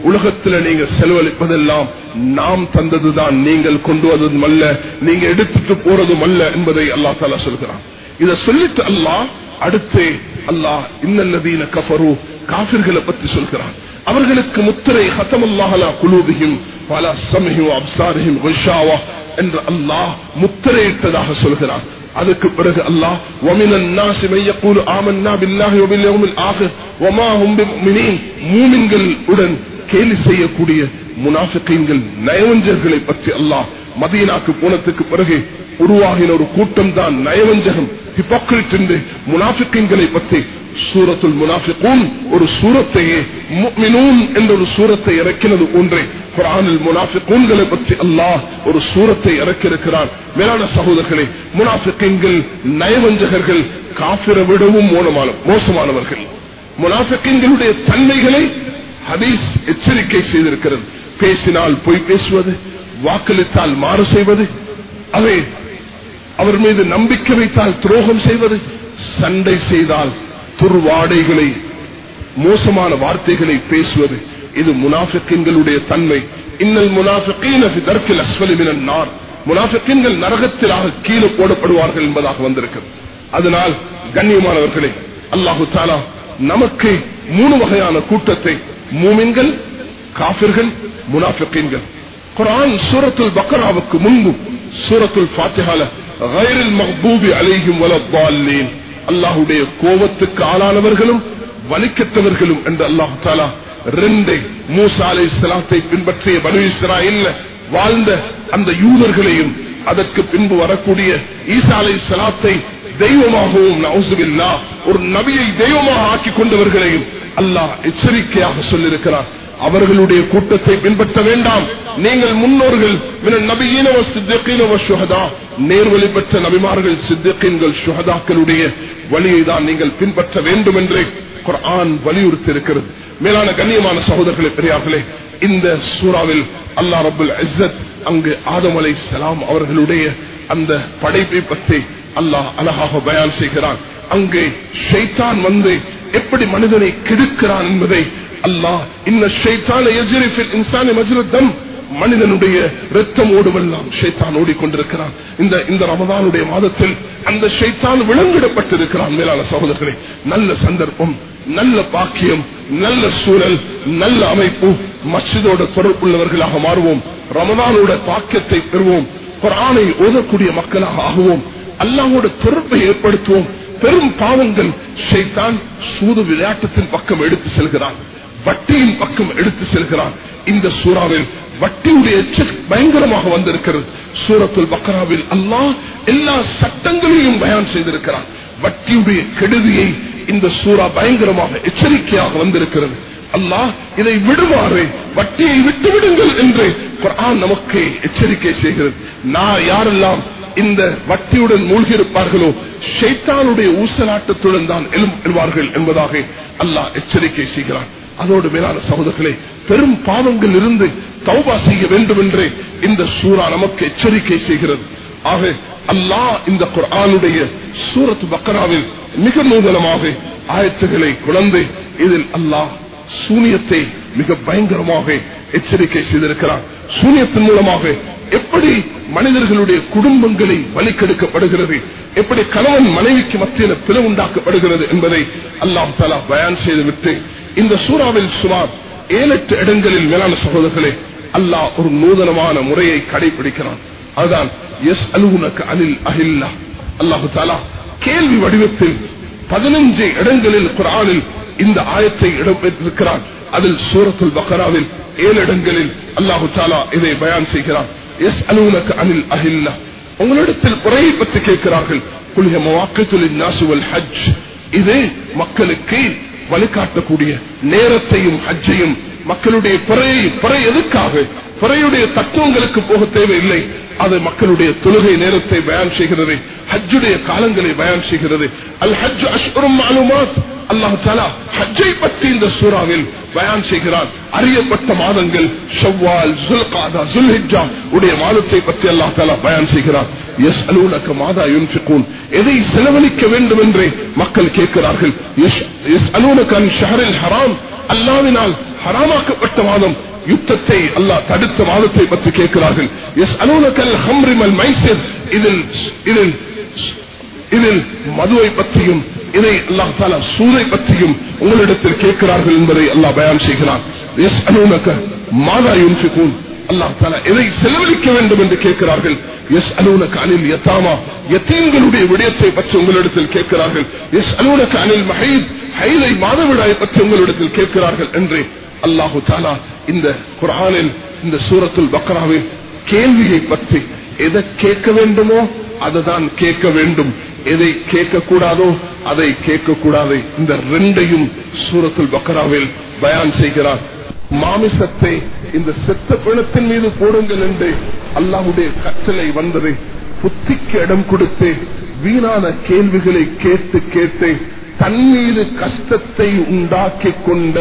உலகத்தில் நீங்க செலவழிப்பதெல்லாம் நாம் தந்ததுதான். நீங்கள் கொண்டு வந்ததும் அல்ல. நீங்க எடுத்துட்டு போறதும் அல்ல என்பதை அல்லா தாலா சொல்கிறான். இதை சொல்லிட்டு அல்லாஹ் அடுத்து அல்லாஹ் இன்னல்லதீன கஃபரு காபிர்களை பற்றி சொல்கிறான். அவர்களுக்கு முத்திரை ஹத்தமல்லாஹலா குலூபியும் பல சமயம் அப்சாரியும் என்று அல்லாஹ் முத்திரையிட்டதாக சொல்கிறான். அதுக்கு பிறகு அல்லாஹ் மூமின்கள் உடன் கேலி செய்யக்கூடிய முனாஃபிகங்கள் நயவஞ்சர்களை பற்றி அல்லாஹ் மதியனாக்கு போனத்துக்கு பிறகு உருவாகின ஒரு கூட்டம் தான் நயவஞ்சகம். ஹிப்போக்ரிட் என்று முனாஃபிக்கங்களை பற்றி சூரத்துல் முனாஃபிகூன் ஒரு சூரத்தையே முஃமினூன் என்ற ஒரு சூரத்தை இறக்கினது ஒன்றே. குரானில் முனாஃபிகூன்களை பற்றி அல்லாஹ் ஒரு சூரத்தை இறக்கியிருக்கிறான். மேலான சகோதரர்களே முனாஃபிகீன்கள் நயவஞ்சகர்கள் காப்பிர விடவும் மோசமானவர்கள். முனாஃபிகீன்களுடைய தன்மைகளை ஹதீஸ் எச்சரிக்கை செய்திருக்கிறது. பேசினால் பொய் பேசுவது வாக்களித்தால் மாறு செய்வது அவை அவர் மீது நம்பிக்கை வைத்தால் துரோகம் செய்வது சண்டை செய்தால் துர்வாடைகளை மோசமான வார்த்தைகளை பேசுவது இது முனாஃபிக்கின்களுடைய தன்மை. இன்னல் முனாஃபிக்கீன ஃபி அஸ்வலி நார். முனாஃபிக்கின்கள் நரகத்திலாக கீழே போடப்படுவார்கள் என்பதாக வந்திருக்கிறது. அதனால் கண்ணியமானவர்களே அல்லாஹு தாலா நமக்கு மூணு வகையான கூட்டத்தை மூமின்கள் காபிர்கள் முனாஃபிக்கீன்கள். குரான் சூரத்துல் பக்கராவுக்கு முன்பு சூரத்துல் ஃபாத்திஹால المغضوب عليهم ولا الضالين அல்லாஹுடைய கோபத்துக்கு ஆளானவர்களும் வலிக்கத்தவர்களும் என்று அல்லாஹு தாலா ரெண்டை மூசா அலை இஸ்லாத்தை பின்பற்றிய பனு இஸ்ராயில் வாழ்ந்த அந்த யூதர்களையும் அதற்கு பின்பு வரக்கூடிய ஈசா அலை இஸ்லாத்தை தெய்வமாகவும் நவுசுபில்லா ஒரு நபியை தெய்வமாக ஆக்கி கொண்டவர்களையும் அல்லாஹ் எச்சரிக்கையாக சொல்லியிருக்கிறார். அவர்களுடைய கூட்டத்தை பின்பற்ற வேண்டாம். நீங்கள் முன்னோர்கள் நேர்வழி பெற்ற நபிமார்கள் சித்திக்கின்கள் சுகதாக்களுடைய வழியை தான் நீங்கள் பின்பற்ற வேண்டும் என்றே குரான் வலியுறுத்தி இருக்கிறது மேலான கண்ணியமான சகோதரர்களே பெரியார்களே இந்த சூறாவில் அல்லா ரபுல் இஸ்ஸத் அங்கு ஆதம் அலை சலாம் அவர்களுடைய அந்த படைப்பை பற்றி அல்லாஹ் அழகாக பயான் செய்கிறான். அங்கே ஷைத்தான் வந்து எப்படி மனிதனை கெடுக்கிறான் என்பதை அல்லாஹ் இந்த ஷைத்தான இன்சானி மனிதனுடைய ரத்தம் ஓடுவெல்லாம் ஷைத்தான் ஓடிக்கொண்டிருக்கிறான். இந்த இந்த ரமதானுடைய மாதத்தில் அந்த ஷைத்தான் விலங்கிடப்பட்டிருக்கிறான் மேலான சகோதரர்களே. நல்ல சந்தர்ப்பம் நல்ல பாக்கியம் நல்ல சூழல் நல்ல அமைப்பு. மசிதோட தொடர்புள்ளவர்களாக மாறுவோம். ரமதானோட பாக்கியத்தை பெறுவோம். குரானை ஓதக்கூடிய மக்களாக ஆகுவோம். அல்லாவோட தொடர்பை ஏற்படுத்துவோம். பெரும் பாவங்கள் ஷைத்தான் சூது விளையாட்டத்தின் பக்கம் எடுத்து செல்கிறான். வட்டியின் பக்கம் எடுத்து செல்கிறான். இந்த சூறாவில் வட்டியுடைய பயங்கரமாக வந்திருக்கிறது. சூரத்துல் பக்ராவில் அல்லாஹ் எல்லா சட்டங்களையும் பயன் செய்திருக்கிறான். வட்டியுடைய கெடுதியை இந்த சூறா பயங்கரமாக எச்சரிக்கையாக வந்திருக்கிறது. அல்லாஹ் இதை விடுவாரு வட்டியை விட்டு விடுங்கள் என்று குரான் நமக்கு எச்சரிக்கை செய்கிறது. நான் யாரெல்லாம் இந்த வட்டியுடன் மூழ்கியிருப்பார்களோ ஷைத்தானுடைய ஊசலாட்டத்துடன் தான் எழுவார்கள் என்பதாக அல்லாஹ் எச்சரிக்கை செய்கிறான். அதோடு மேலான சகோதரர்களே பெரும் பாவங்கள் இருந்து தௌபா செய்ய வேண்டும் என்று இந்த சூறா நமக்கு எச்சரிக்கை செய்கிறது. ஆக அல்லாஹ் இந்த குரானுடைய சூரத் பக்கராவில் மிக நூதனமாக ஆயத்துகளை குழந்தை இதில் அல்லாஹ் சூனியத்தை மிக பயங்கரமாக எச்சரிக்கை செய்திருக்கிறார் சூனியத்தின் மூலமாக எப்படி மனிதர்களுடைய குடும்பங்களை வலிக்கெடுக்கப்படுகிறது எப்படி கணவன் மனைவிக்கு மத்தியில பிளவு உண்டாக்கப்படுகிறது என்பதை அல்லாம் தலா பயான் செய்துவிட்டு இந்த சூறாவில் சுமார் ஏழு எட்டு இடங்களில் மேலான சகோதரர்களே அல்லாஹ் ஒரு நூதனமான முறையை கடைபிடிக்கிறான். அதுதான் எஸ் அலுவலக அனில் அஹில்லா. அல்லாஹு தாலா கேள்வி வடிவத்தில் பதினஞ்சு இடங்களில் குரானில் இந்த ஆயத்தை இடம்பெற்றிருக்கிறான். அதில் சூரத்துல் பக்கராவில் ஏழு இடங்களில் அல்லாஹு தாலா இதை பயான் செய்கிறான். எஸ் அலுவலக அனில் அஹில்லா உங்களிடத்தில் குறையை பற்றி கேட்கிறார்கள். குளிய மவாக்கத்துலின் நாசுவல் ஹஜ். இது மக்களுக்கு வழிகாட்டக்கூடிய நேரத்தையும் ஹஜ்ஜையும் மக்களுடைய பிறையை பிறை எதுக்காக? பிறையுடைய தத்துவங்களுக்கு போக தேவையில்லை. அது மக்களுடைய தொழுகை நேரத்தை பயன் செய்கிறது. ஹஜ்ஜுடைய காலங்களை பயன் செய்கிறது. அல் ஹஜ் அஷ்வரும் மாலுமாத். அல்லாஹ் தாலா ஹஜ்ஜை பற்றி இந்த சூறாவில் பயான் செய்கிறான் அறியப்பட்ட மாதங்கள் ஷவ்வால் ஜுல்காதா ஜுல்ஹிஜா உடைய மாதத்தை பற்றி அல்லாஹ் தாலா பயான் செய்கிறான் எஸ் அலுவலக மாதா யுன்பிகூன் எதை செலவழிக்க வேண்டும் என்று மக்கள் கேட்கிறார்கள் எஸ் அலுவலக ஷஹரில் ஹராம் அல்லாவினால் ஹராமாக்கப்பட்ட மாதம் யுத்தத்தை அல்லாஹ் தடுத்த மாதத்தை பற்றி கேட்கிறார்கள் எஸ் அலுவலகல் ஹம்ரிமல் மைசர் இதில் இதில் இதில் மதுவை பற்றியும் இதை அல்லாஹ் தாலா சூதை பற்றியும் உங்களிடத்தில் கேட்கிறார்கள் என்பதை அல்லாஹ் பயான் செய்கிறான். எஸ் மாதா யூன் அல்லாஹ் தாலா எதை செலவழிக்க வேண்டும் என்று கேட்கிறார்கள்? எஸ் அலுவலக அனில் எத்தாமா யத்தீன்களுடைய விடயத்தை பற்றி உங்களிடத்தில் கேட்கிறார்கள். எஸ் அலுவலக அனில் மஹீத். ஹைலை மாதவிடாயை பற்றி உங்களிடத்தில் கேட்கிறார்கள் என்று அல்லாஹு தாலா இந்த குரானில் இந்த சூரத்துல் பக்ராவில் கேள்வியை பற்றி எதை கேட்க வேண்டுமோ அதை தான் கேட்க வேண்டும். எதை கேட்கக்கூடாதோ அதை கேட்கக்கூடாது. இந்த ரெண்டையும் சூரத்துல் பக்கராவில் பயான் செய்கிறார். மாமிசத்தை இந்த செத்த பிணத்தின் மீது போடுங்கள் என்று அல்லாஹுடைய கற்றலை வந்தது. புத்திக்கு இடம் கொடுத்து வீணான கேள்விகளை கேட்டு கேட்டு தன் மீது கஷ்டத்தை உண்டாக்கி கொண்ட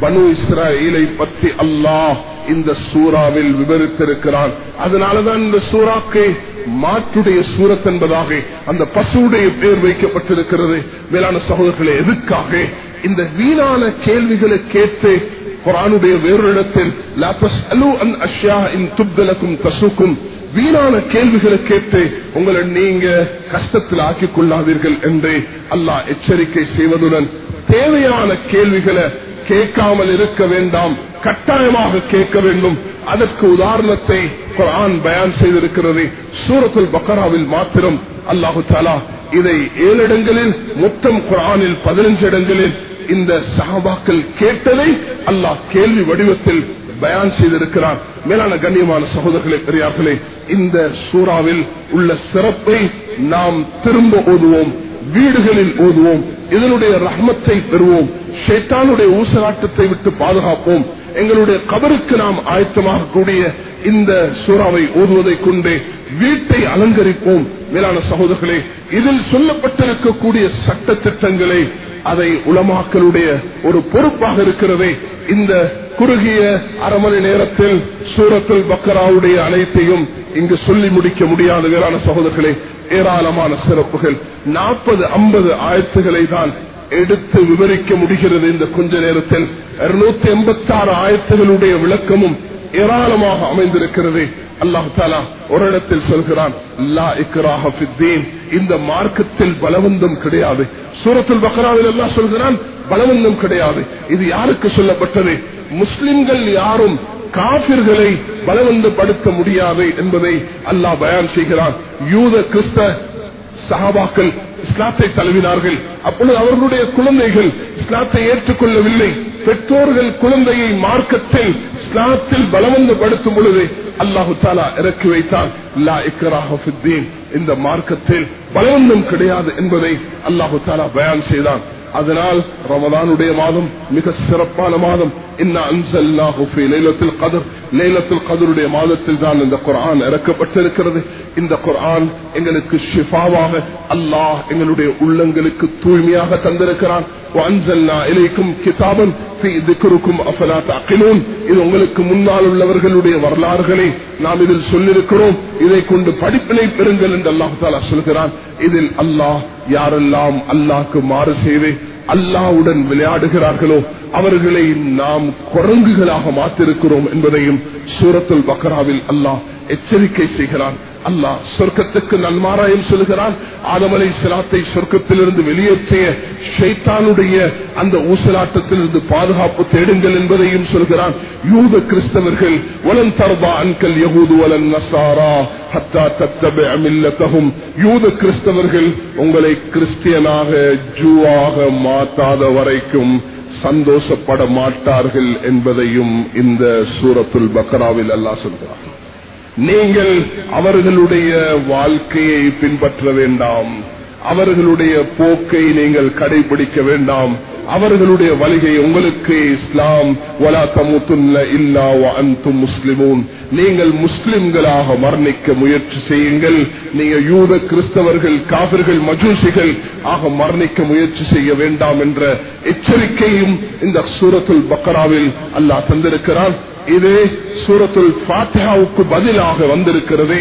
பனு இஸ்ரேலை பற்றி அல்லாஹ் இந்த சூறாவில் விவரித்திருக்கிறான். அதனாலதான் இந்த சூறாக்கு மாட்டுடைய சூரத் என்பதாக அந்த பசுடைய பேர் வைக்கப்பட்டிருக்கிறது. மேலான சகோதரர்களை எதுக்காக? இந்த வீணான கேள்விகளை கேட்டு குரானுடைய வேறொரு இடத்தில் தசுக்கும். வீணான கேள்விகளை கேட்டு உங்களை நீங்க கஷ்டத்தில் ஆக்கிக் கொள்ளாதீர்கள் என்று அல்லாஹ் எச்சரிக்கை செய்வதுடன் தேவையான கேள்விகளை கேட்காமல் இருக்க வேண்டாம். கட்டாயமாக கேட்க வேண்டும். அதற்கு உதாரணத்தை குரான் பயான் செய்திருக்கிறது. சூரத்துல் பக்கராவில் மாத்திரம் அல்லாஹு தாலா இதை ஏழு இடங்களில் மொத்தம் குரானில் பதினஞ்சு இடங்களில் இந்த சஹாபாக்கள் கேட்டதை அல்லாஹ் கேள்வி வடிவத்தில் பயான் செய்திருக்கிறார். மேலான கண்ணியமான சகோதரர்களே பெரியார்களே இந்த சூறாவில் உள்ள சிறப்பை நாம் திரும்ப ஓதுவோம். வீடுகளில் ஓதுவோம். இதனுடைய ரஹ்மத்தை பெறுவோம். ஷேத்தானுடைய ஊசலாட்டத்தை விட்டு பாதுகாப்போம். எங்களுடைய கபருக்கு நாம் ஆயத்தமாக கூடிய இந்த சூறாவை ஓதுவதை கொண்டே வீட்டை அலங்கரிப்போம். மேலான சகோதரர்களே இதில் சொல்லப்பட்டிருக்கக்கூடிய சட்ட திட்டங்களை அதை உலமாக்களுடைய ஒரு பொறுப்பாக இருக்கிறதே. இந்த குறுகிய அரை மணி நேரத்தில் சூரத்தில் பக்கராவுடைய அனைத்தையும் இங்கு சொல்லி முடிக்க முடியாத வேளாண் சகோதரர்களே. ஏராளமான சிறப்புகள். நாற்பது ஐம்பது ஆயத்துகளை தான் எடுத்து விவரிக்க முடிகிறது இந்த கொஞ்ச நேரத்தில். இருநூத்தி எண்பத்தி ஆறு ஆயத்துகளுடைய விளக்கமும் ஏராளமாக அமைந்திருக்கிறது. அல்லாஹு தாலா ஒரு இடத்தில் சொல்கிறான் இந்த மார்க்கத்தில் பலவந்தம் கிடையாது. சூரத்தில் பக்ராவில் எல்லாம் சொல்கிறான் பலவந்தம் கிடையாது. இது யாருக்கு சொல்லப்பட்டது? முஸ்லிம்கள் யாரும் காபிர்களை பலவந்தப்படுத்த முடியாது என்பதை அல்லாஹ் பயான் செய்கிறான். யூத கிறிஸ்த சஹாபாக்கள் இஸ்லாத்தை தழுவினார்கள். அப்பொழுது அவர்களுடைய குழந்தைகள் இஸ்லாத்தை ஏற்றுக்கொள்ளவில்லை. பெற்றோர்கள் குழந்தையை மார்க்கத்தில் இஸ்லாத்தில் பலவந்தப்படுத்தும் பொழுது அல்லாஹு தாலா இறக்கி வைத்தான் இந்த மார்க்கத்தில் பலவந்தம் கிடையாது என்பதை அல்லாஹு தாலா பயான் செய்தான் அதனால் ரமதானுடைய மாதம் மிக சிறப்பான மாதம். இன்னும் கதருடைய மாதத்தில் தான் இந்த குரான் இறக்கப்பட்டிருக்கிறது. இந்த குரான் எங்களுக்கு ஷிஃபாவாக அல்லாஹ் எங்களுடைய உள்ளங்களுக்கு தூய்மையாக தந்திருக்கிறான். கிதாபன் இது உங்களுக்கு முன்னால் உள்ளவர்களுடைய வரலாறுகளை நாம் இதில் சொல்லிருக்கிறோம் இதை கொண்டு படிப்பினை பெறுங்கள் என்று அல்லாஹு சொல்கிறான். இதில் அல்லாஹ் யாரெல்லாம் அல்லாஹ்க்கு மாறு செய்வேன் அல்லாவுடன் விளையாடுகிறார்களோ அவர்களை நாம் குரங்குகளாக மாற்றிருக்கிறோம் என்பதையும் சூரத்துல் பக்ராவில் அல்லாஹ் எச்சரிக்கை செய்கிறான். அல்லாஹ் சொர்க்கத்துக்கு நன்மாராயம் சொல்கிறான் ஆதமலை சிலாத்தை சொர்க்கத்திலிருந்து வெளியேற்றிய ஷைத்தானுடைய அந்த ஊசலாட்டத்திலிருந்து பாதுகாப்பு தேடுங்கள் என்பதையும் சொல்கிறான் யூத கிறிஸ்தவர்கள் வலன் தர்பா அன்கல் யகூது வலன் நசாரா ஹத்தா தத்தப அமில்லத்தகும் யூத கிறிஸ்தவர்கள் உங்களை கிறிஸ்டியனாக ஜூவாக மாத்தாத வரைக்கும் சந்தோஷப்பட மாட்டார்கள் என்பதையும் இந்த சூரத்துல் பக்ராவில் அல்லா சொல்கிறார் நீங்கள் அவர்களுடைய வாழ்க்கையை பின்பற்ற வேண்டாம். அவர்களுடைய போக்கை நீங்கள் கடைபிடிக்க வேண்டாம். அவர்களுடைய வழிகை உங்களுக்கு இஸ்லாம் வலா தமுத்துல்ல இல்லா அந்தும் முஸ்லிமூன். நீங்கள் முஸ்லிம்களாக மரணிக்க முயற்சி செய்யுங்கள். நீங்க யூத கிறிஸ்தவர்கள் காவிர்கள் மஜூசிகள் ஆக மரணிக்க முயற்சி செய்ய வேண்டாம் என்ற எச்சரிக்கையும் இந்த சூரத்துல் பக்கராவில் அல்லாஹ் தந்திருக்கிறான். இது சூரத்துல் பாத்தியாவுக்கு பதிலாக வந்திருக்கிறது.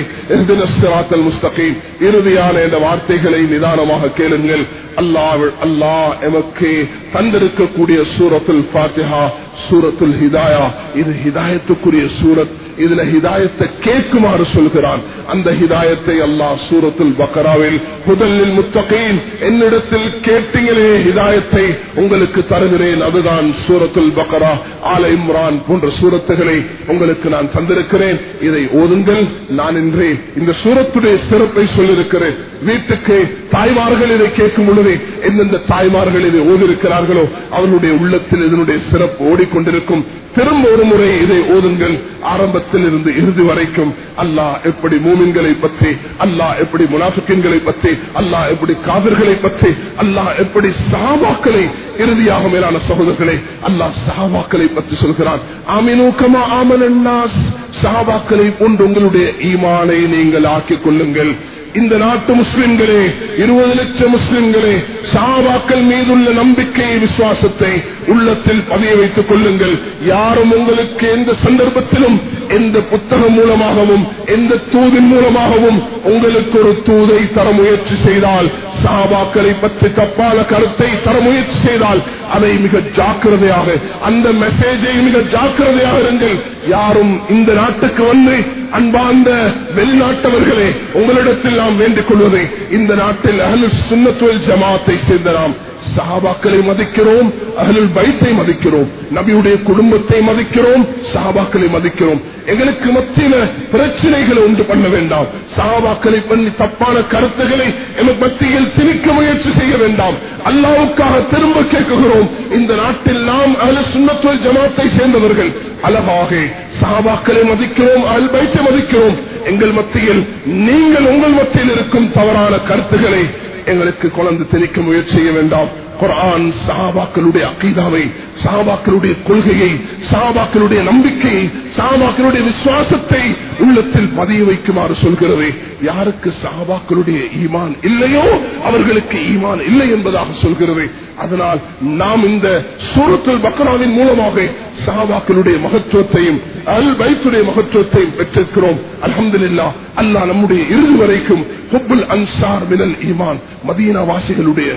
முஸ்தகீம். இறுதியான இந்த வார்த்தைகளை நிதானமாக கேளுங்கள். அல்லாஹ் அல்லாஹ் எமக்கு தந்திருக்கக்கூடிய சூரத்தில் பாத்தியா சூரத்துல் ஹிதாயா. இது ஹிதாயத்துக்குரிய சூரத். இதுல ஹிதாயத்தை கேட்குமாறு சொல்கிறான். அந்த ஹிதாயத்தை அல்லாஹ் சூரத்துல் பக்கராவில் முதலில் முத்தகையின் என்னிடத்தில் கேட்டீங்களே ஹிதாயத்தை உங்களுக்கு தருகிறேன். அதுதான் சூரத்துல் பக்கரா ஆல இம்ரான் போன்ற சூரத்துகளை உங்களுக்கு நான் தந்திருக்கிறேன். இதை ஓதுங்கள். நான் இன்றே இந்த சூரத்துடைய சிறப்பை சொல்லியிருக்கிறேன். வீட்டுக்கு தாய்மார்கள் இதை கேட்கும் பொழுது எந்தெந்த தாய்மார்கள் இதை ஓதிருக்கிறார்களோ அவர்களுடைய உள்ளத்தில் இதனுடைய சிறப்பு ஓடி ஓடிக்கொண்டிருக்கும். திரும்ப ஒரு முறை இதை ஓதுங்கள். ஆரம்பத்தில் இருந்து இறுதி வரைக்கும். அல்லாஹ் எப்படி மூமின்களை பற்றி அல்லாஹ் எப்படி முனாஃபிக்கின்களை பற்றி அல்லாஹ் எப்படி காதர்களை பற்றி அல்லாஹ் எப்படி சாபாக்களை இறுதியாக மேலான சகோதரர்களை அல்லாஹ் சஹாபாக்களை பற்றி சொல்கிறான். ஆமினூக்கமா ஆமனாஸ் சஹாபாக்களை போன்று உங்களுடைய ஈமானை நீங்கள் ஆக்கிக் கொள்ளுங்கள். இந்த நாட்டு முஸ்லிம்களே இருபது லட்சம் முஸ்லிம்களே சாபாக்கள் மீதுள்ள நம்பிக்கை விசுவாசத்தை உள்ளத்தில் பதிய வைத்துக் கொள்ளுங்கள். யாரும் உங்களுக்கு எந்த சந்தர்ப்பத்திலும் எந்த புத்தகம் மூலமாகவும் எந்த தூதின் மூலமாகவும் உங்களுக்கு ஒரு தூதை தர முயற்சி செய்தால் சாபாக்களை பற்றி தப்பான கருத்தை தர முயற்சி செய்தால் அதை மிக ஜாக்கிரதையாக அந்த மெசேஜை மிக ஜாக்கிரதையாக இருங்கள். யாரும் இந்த நாட்டுக்கு வந்து அன்பார்ந்த வெளிநாட்டவர்களே உங்களிடத்தில் நாம் வேண்டிக் கொள்வதை இந்த நாட்டில் அகலு சுண்ணத்துவல் ஜமாத்தை சேர்ந்த நாம் சஹாபாக்களை மதிக்கிறோம் அகலுல் பைத்தை மதிக்கிறோம் நபியுடைய குடும்பத்தை மதிக்கிறோம் சஹாபாக்களை மதிக்கிறோம். எங்களுக்கு மத்தியில பிரச்சனைகளை உண்டு பண்ண வேண்டாம். சஹாபாக்களை பண்ணி தப்பான கருத்துக்களை எமக்கு மத்தியில் திணிக்க முயற்சி செய்ய வேண்டாம். அல்லாவுக்காக திரும்ப கேட்குகிறோம். இந்த நாட்டில் நாம் அகல சுண்ணத்துவல் ஜமாத்தை சேர்ந்தவர்கள் அழகாக சஹாபாக்களை மதிக்கிறோம் அல்பைத்தை மதிக்கிறோம். எங்கள் மத்தியில் நீங்கள் உங்கள் மத்தியில் இருக்கும் தவறான கருத்துக்களை எங்களுக்கு குழந்தை திணிக்க முயற்சி செய்ய வேண்டாம். குரான் சாபாக்களுடைய அக்கீதாவை சாபாக்களுடைய கொள்கையை சாபாக்களுடைய நம்பிக்கையை சாபாக்களுடைய விசுவாசத்தை உள்ளத்தில் பதிய வைக்குமாறு சொல்கிறது. யாருக்கு சாபாக்களுடைய ஈமான் இல்லையோ அவர்களுக்கு ஈமான் இல்லை என்பதாக சொல்கிறது. அதனால் நாம் இந்த சூரத்தில் பக்ராவின் மூலமாக சாபாக்களுடைய மகத்துவத்தையும் அல் வைத்துடைய மகத்துவத்தையும் பெற்றிருக்கிறோம். அலமதுல்லா அல்லாஹ் நம்முடைய இறுதி வரைக்கும் ஹுப்புல் அன்சார் மினல் ஈமான் மதீனா வாசிகளுடைய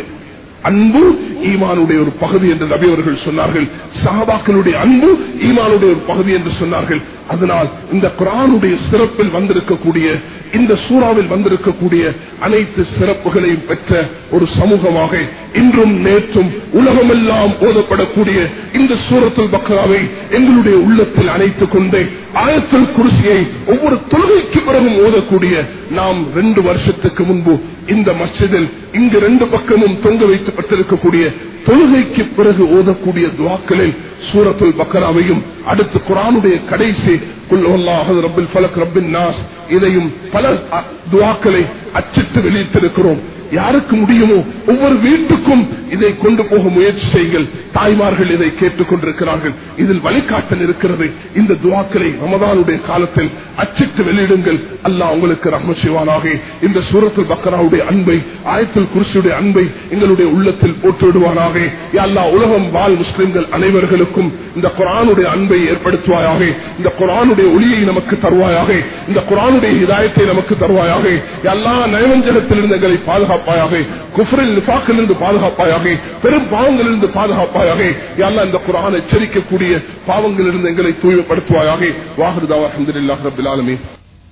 அன்பு ஈமானுடைய ஒரு பகுதி என்று நபி அவர்கள் சொன்னார்கள். சஹாபாக்களுடைய அன்பு ஈமானுடைய ஒரு பகுதி என்று சொன்னார்கள். அதனால் இந்த குரானுடைய சிறப்பில் வந்திருக்கக்கூடிய இந்த சூறாவில் வந்திருக்கக்கூடிய அனைத்து சிறப்புகளையும் பெற்ற ஒரு சமூகமாக இன்றும் நேற்றும் உலகமெல்லாம் ஓதப்படக்கூடிய இந்த சூரத்துல் பக்ராவை எங்களுடைய உள்ளத்தில் அணைத்துக் கொண்டு ஆயத்தில் குருசியை ஒவ்வொரு தொழுகைக்கு பிறகும் ஓதக்கூடிய நாம் ரெண்டு வருஷத்துக்கு முன்பு இந்த மஸ்ஜிதில் இங்கு ரெண்டு பக்கமும் தொங்க வைக்கப்பட்டிருக்கக்கூடிய தொழுகைக்கு பிறகு ஓதக்கூடிய துவாக்களில் சூரத்துல் பக்கராவையும் அடுத்து குரானுடைய கடைசி ரப்பில் ஃபலக் ரப்பின் நாஸ் இதையும் பல துவாக்களை அச்சிட்டு வெளியிட்டிருக்கிறோம். யாருக்கு முடியுமோ ஒவ்வொரு வீட்டுக்கும் இதை கொண்டு போக முயற்சி செய்யுங்கள். தாய்மார்கள் இதை கேட்டுக் கொண்டிருக்கிறார்கள் இதில் வழிகாட்டல் இருக்கிறது. இந்த துவாக்களை ரமதானுடைய காலத்தில் அச்சிட்டு வெளியிடுங்கள். அல்லாஹ் உங்களுக்கு ரஹ்ம செய்வானாக. இந்த சூரத்தில் பக்கராவுடைய அன்பை ஆயத்தில் குருசியுடைய அன்பை எங்களுடைய உள்ளத்தில் போட்டுவிடுவானாக. எல்லா உலகம் வாழ் முஸ்லிம்கள் அனைவர்களுக்கும் இந்த குரானுடைய அன்பை ஏற்படுத்துவாயாக. இந்த குரானுடைய ஒளியை நமக்கு தருவாயாக. இந்த குரானுடைய இதாயத்தை நமக்கு தருவாயாக. எல்லா நயவஞ்சகத்திலிருந்து எங்களை பாதுகாப்பாயாக. குஃபரில் நிபாக்கிலிருந்து பாதுகாப்பாயாக. பெரும் பாவங்களிலிருந்து பாதுகாப்பாயாக. யாரெல்லாம் இந்த குரான் எச்சரிக்கக்கூடிய பாவங்களிலிருந்து எங்களை தூய்மைப்படுத்துவாயாக. வாஹிருதா அஹமதுல்லாஹ் ரபில் ஆலமீன்.